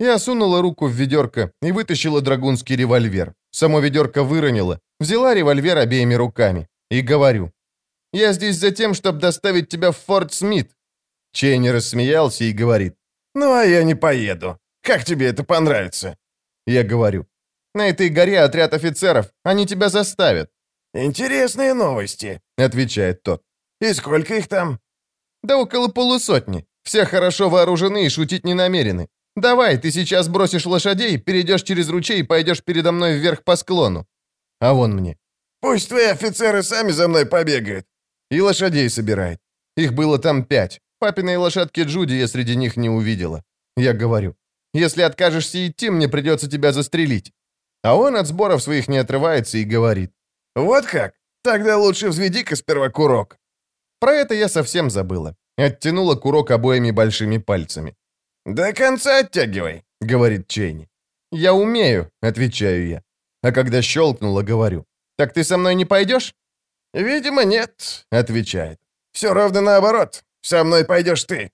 Я сунула руку в ведерко и вытащила драгунский револьвер. Само ведерко выронила, взяла револьвер обеими руками и говорю. «Я здесь за тем, чтобы доставить тебя в Форт Смит». Чейни рассмеялся и говорит. «Ну, а я не поеду. Как тебе это понравится?» Я говорю. «На этой горе отряд офицеров. Они тебя заставят». «Интересные новости», — отвечает тот. «И сколько их там?» «Да около полусотни. Все хорошо вооружены и шутить не намерены. Давай, ты сейчас бросишь лошадей, перейдешь через ручей и пойдешь передо мной вверх по склону». А он мне. «Пусть твои офицеры сами за мной побегают». И лошадей собирает. Их было там пять. Папиной лошадки Джуди я среди них не увидела. Я говорю, если откажешься идти, мне придется тебя застрелить. А он от сборов своих не отрывается и говорит. Вот как? Тогда лучше взведи-ка сперва курок. Про это я совсем забыла. Оттянула курок обоими большими пальцами. «До конца оттягивай», — говорит Чейни. «Я умею», — отвечаю я. А когда щелкнула, говорю. «Так ты со мной не пойдешь?» «Видимо, нет», — отвечает. «Все ровно наоборот. Со мной пойдешь ты».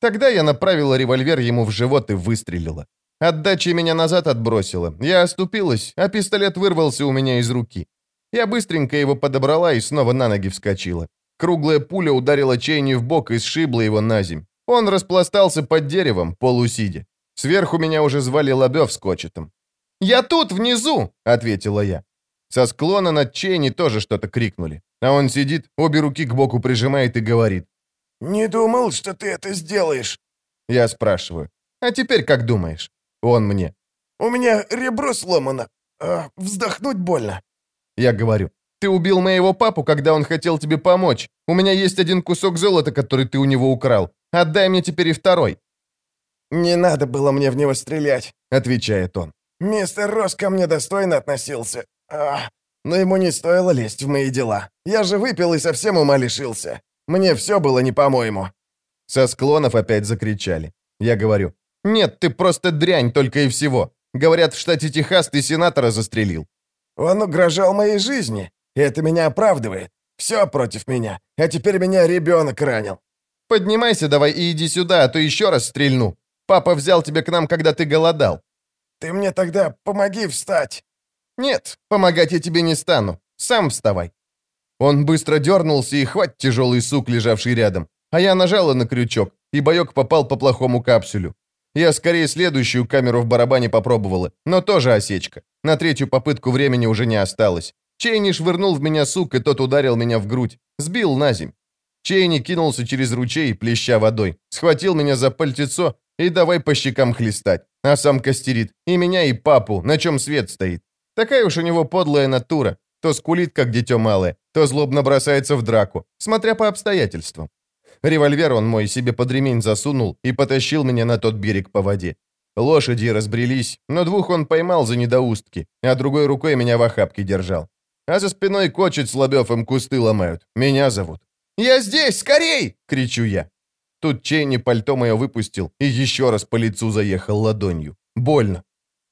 Тогда я направила револьвер ему в живот и выстрелила. Отдача меня назад отбросила. Я оступилась, а пистолет вырвался у меня из руки. Я быстренько его подобрала и снова на ноги вскочила. Круглая пуля ударила Чейни в бок и сшибла его на земь. Он распластался под деревом, полусидя. Сверху меня уже звали Лобёв с кочетом. «Я тут, внизу!» — ответила я. Со склона над Чейни тоже что-то крикнули. А он сидит, обе руки к боку прижимает и говорит. «Не думал, что ты это сделаешь». Я спрашиваю. «А теперь как думаешь?» Он мне. «У меня ребро сломано. А, вздохнуть больно». Я говорю. «Ты убил моего папу, когда он хотел тебе помочь. У меня есть один кусок золота, который ты у него украл. Отдай мне теперь и второй». «Не надо было мне в него стрелять», — отвечает он. «Мистер Росс ко мне достойно относился. А, но ему не стоило лезть в мои дела. Я же выпил и совсем ума лишился. Мне все было не по-моему». Со склонов опять закричали. Я говорю, «Нет, ты просто дрянь только и всего. Говорят, в штате Техас ты сенатора застрелил». «Он угрожал моей жизни, и это меня оправдывает. Все против меня, а теперь меня ребенок ранил». «Поднимайся давай и иди сюда, а то еще раз стрельну. Папа взял тебя к нам, когда ты голодал». «Ты мне тогда помоги встать». «Нет, помогать я тебе не стану. Сам вставай». Он быстро дернулся и хвать тяжелый сук, лежавший рядом. А я нажала на крючок, и боек попал по плохому капсулю. Я скорее следующую камеру в барабане попробовала, но тоже осечка. На третью попытку времени уже не осталось. Чейни швырнул в меня сук, и тот ударил меня в грудь. Сбил на земь. Чейни кинулся через ручей, плеща водой. Схватил меня за пальтецо и давай по щекам хлестать. А сам костерит. И меня, и папу, на чем свет стоит. Такая уж у него подлая натура. То скулит, как дитё малое, то злобно бросается в драку, смотря по обстоятельствам. Револьвер он мой себе под ремень засунул и потащил меня на тот берег по воде. Лошади разбрелись, но двух он поймал за недоустки, а другой рукой меня в охапке держал. А за спиной кочет Слабев им кусты ломают. Меня зовут. «Я здесь! Скорей!» — кричу я. Тут Чейни пальто мое выпустил и еще раз по лицу заехал ладонью. Больно.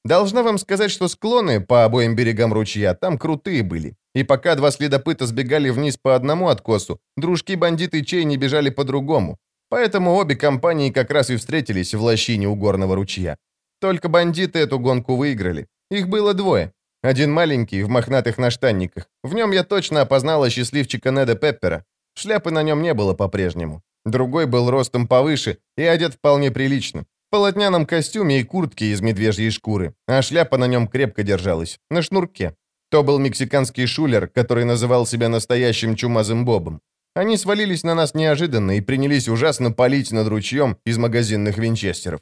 Должна вам сказать, что склоны по обоим берегам ручья там крутые были. И пока два следопыта сбегали вниз по одному откосу, дружки-бандиты Чейни бежали по другому. Поэтому обе компании как раз и встретились в лощине у горного ручья. Только бандиты эту гонку выиграли. Их было двое. Один маленький, в мохнатых наштанниках. В нем я точно опознала счастливчика Неда Пеппера. Шляпы на нем не было по-прежнему. Другой был ростом повыше и одет вполне прилично. В полотняном костюме и куртке из медвежьей шкуры, а шляпа на нем крепко держалась, на шнурке. То был мексиканский шулер, который называл себя настоящим чумазым Бобом. Они свалились на нас неожиданно и принялись ужасно палить над ручьем из магазинных винчестеров.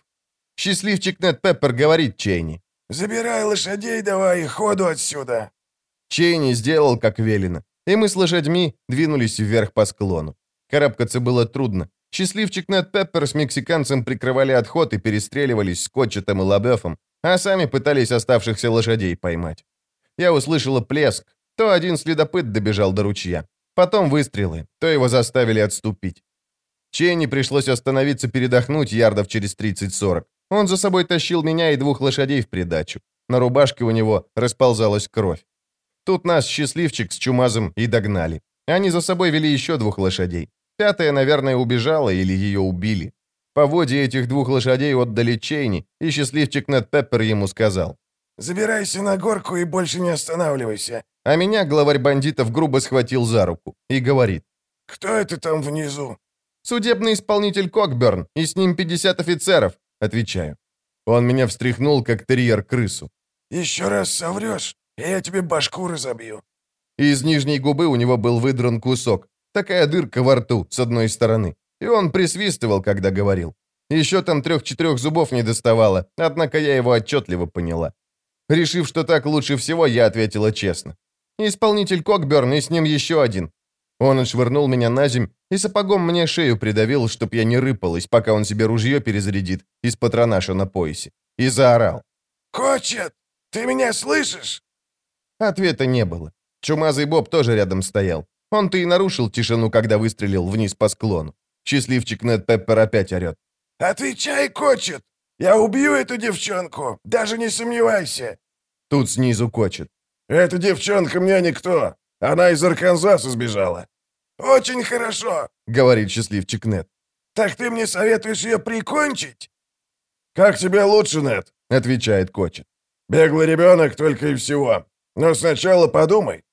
Счастливчик Нед Пеппер говорит Чейни. «Забирай лошадей давай и ходу отсюда». Чейни сделал, как велено, и мы с лошадьми двинулись вверх по склону. Карабкаться было трудно. Счастливчик Нед Пеппер с мексиканцем прикрывали отход и перестреливались с Котчетом и Лабефом, а сами пытались оставшихся лошадей поймать. Я услышала плеск. То один следопыт добежал до ручья. Потом выстрелы. То его заставили отступить. Чейни пришлось остановиться передохнуть ярдов через 30-40. Он за собой тащил меня и двух лошадей в придачу. На рубашке у него расползалась кровь. Тут нас счастливчик с чумазом и догнали. Они за собой вели еще двух лошадей. Пятая, наверное, убежала или ее убили. Поводья этих двух лошадей отдали Чейни, и счастливчик Нед Пеппер ему сказал. «Забирайся на горку и больше не останавливайся». А меня главарь бандитов грубо схватил за руку и говорит. «Кто это там внизу?» «Судебный исполнитель Кокберн, и с ним 50 офицеров», — отвечаю. Он меня встряхнул, как терьер крысу. «Еще раз соврешь, я тебе башку разобью». Из нижней губы у него был выдран кусок, такая дырка во рту с одной стороны, и он присвистывал, когда говорил. Еще там трех-четырех зубов не доставало, однако я его отчетливо поняла. Решив, что так лучше всего, я ответила честно. Исполнитель Кокберн и с ним еще один. Он отшвырнул меня на земь и сапогом мне шею придавил, чтоб я не рыпалась, пока он себе ружье перезарядит из патронаша на поясе. И заорал. «Кочет, ты меня слышишь?» Ответа не было. Чумазый Боб тоже рядом стоял. Он-то и нарушил тишину, когда выстрелил вниз по склону. Счастливчик Нед Пеппер опять орет. «Отвечай, Кочет! Я убью эту девчонку, даже не сомневайся!» Тут снизу Кочет. «Эта девчонка мне никто. Она из Арканзаса сбежала». «Очень хорошо», — говорит счастливчик Нед. «Так ты мне советуешь ее прикончить?» «Как тебе лучше, Нед?» — отвечает Кочет. «Беглый ребенок только и всего. Но сначала подумай».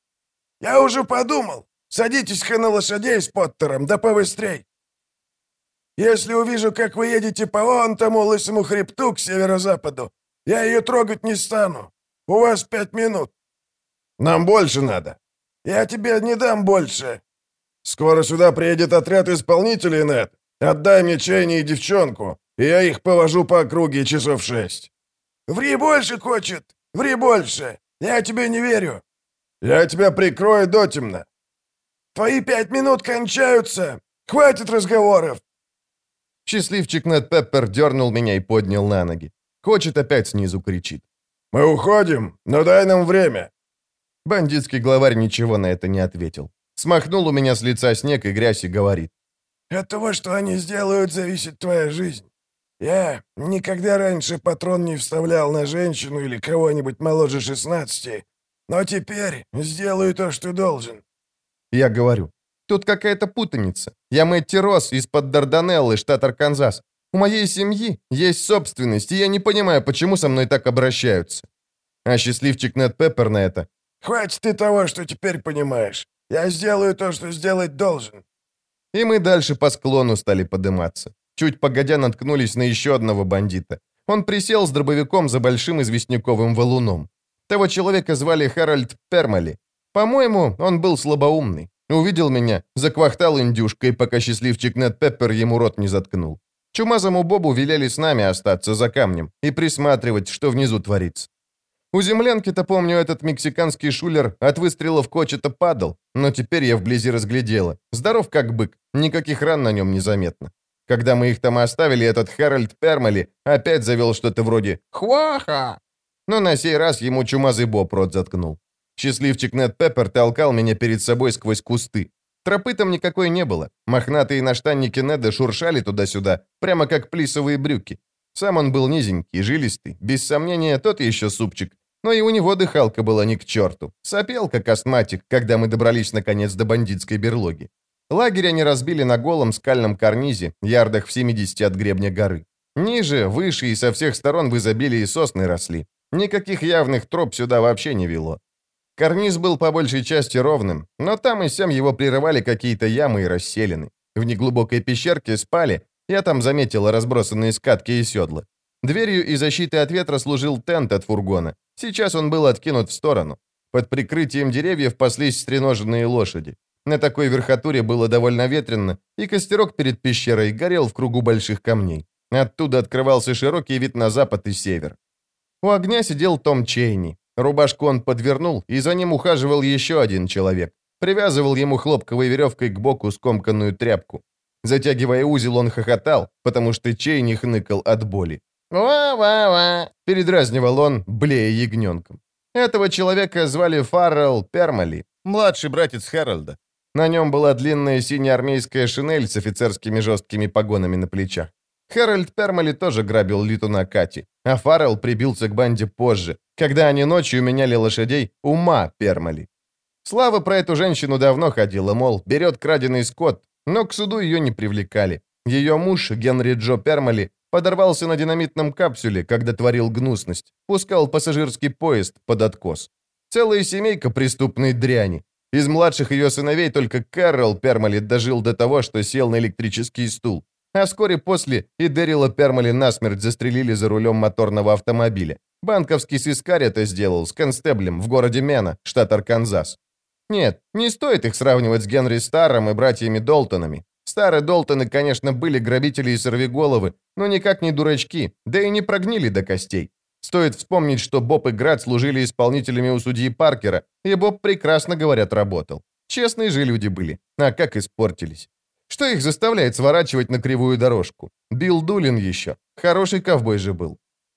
«Я уже подумал. Садитесь-ка на лошадей с Поттером, да побыстрей. Если увижу, как вы едете по вон тому лысому хребту к северо-западу, я ее трогать не стану. У вас пять минут. Нам больше надо. Я тебе не дам больше. Скоро сюда приедет отряд исполнителей, Нед. Отдай мне Чейни и девчонку, и я их повожу по округе часов шесть. Ври больше, Кочет, ври больше. Я тебе не верю. Я тебя прикрою дотемно. Твои пять минут кончаются. Хватит разговоров. Счастливчик Нед Пеппер дернул меня и поднял на ноги. Хочет опять снизу кричит. «Мы уходим, но дай нам время!» Бандитский главарь ничего на это не ответил. Смахнул у меня с лица снег и грязь и говорит. «От того, что они сделают, зависит твоя жизнь. Я никогда раньше патрон не вставлял на женщину или кого-нибудь моложе 16, но теперь сделаю то, что должен». Я говорю. Тут какая-то путаница. Я Мэтти Росс из-под Дарданеллы, штат Арканзас. У моей семьи есть собственность, и я не понимаю, почему со мной так обращаются. А счастливчик Нед Пеппер на это. «Хватит ты того, что теперь понимаешь. Я сделаю то, что сделать должен». И мы дальше по склону стали подниматься. Чуть погодя наткнулись на еще одного бандита. Он присел с дробовиком за большим известняковым валуном. Того человека звали Харальд Пермали. По-моему, он был слабоумный. Увидел меня, заквахтал индюшкой, пока счастливчик Нед Пеппер ему рот не заткнул. Чумазому Бобу велели с нами остаться за камнем и присматривать, что внизу творится. У землянки-то, помню, этот мексиканский шулер от выстрелов кочета падал, но теперь я вблизи разглядела. Здоров как бык, никаких ран на нем не заметно. Когда мы их там оставили, этот Хэральд Пермали опять завел что-то вроде «Хваха!». Но на сей раз ему чумазый Боб рот заткнул. Счастливчик Нед Пеппер толкал меня перед собой сквозь кусты. Тропы там никакой не было. Мохнатые наштанники Неда шуршали туда-сюда, прямо как плисовые брюки. Сам он был низенький, жилистый, без сомнения, тот еще супчик. Но и у него дыхалка была ни к черту. Сопел, как астматик, когда мы добрались наконец до бандитской берлоги. Лагерь они разбили на голом скальном карнизе, ярдах в 70 от гребня горы. Ниже, выше и со всех сторон в изобилии сосны росли. Никаких явных троп сюда вообще не вело. Карниз был по большей части ровным, но там и сям его прерывали какие-то ямы и расселены. В неглубокой пещерке спали, я там заметила разбросанные скатки и седла. Дверью и защитой от ветра служил тент от фургона. Сейчас он был откинут в сторону. Под прикрытием деревьев паслись стреноженные лошади. На такой верхотуре было довольно ветрено, и костерок перед пещерой горел в кругу больших камней. Оттуда открывался широкий вид на запад и север. У огня сидел Том Чейни. Рубашку он подвернул, и за ним ухаживал еще один человек. Привязывал ему хлопковой веревкой к боку скомканную тряпку. Затягивая узел, он хохотал, потому что чей не хныкал от боли. «Ва-ва-ва!» — передразнивал он, блея ягненком. Этого человека звали Фаррелл Пермали, младший братец Хэролда. На нем была длинная синяя армейская шинель с офицерскими жесткими погонами на плечах. Хэрольд Пермали тоже грабил Литуна Кати, а Фаррелл прибился к банде позже, когда они ночью меняли лошадей ума Пермали. Слава про эту женщину давно ходила, мол, берет краденый скот, но к суду ее не привлекали. Ее муж, Генри Джо Пермали, подорвался на динамитном капсюле, когда творил гнусность, пускал пассажирский поезд под откос. Целая семейка преступной дряни. Из младших ее сыновей только Кэрролл Пермали дожил до того, что сел на электрический стул. А вскоре после и Дэрила Пермали насмерть застрелили за рулем моторного автомобиля. Банковский сыскарь это сделал с констеблем в городе Мена, штат Арканзас. Нет, не стоит их сравнивать с Генри Старом и братьями Долтонами. Старые Долтоны, конечно, были грабители и сорвиголовы, но никак не дурачки, да и не прогнили до костей. Стоит вспомнить, что Боб и Град служили исполнителями у судьи Паркера, и Боб прекрасно, говорят, работал. Честные же люди были, а как испортились. Что их заставляет сворачивать на кривую дорожку? Билл Дулин еще. Хороший ковбой же был.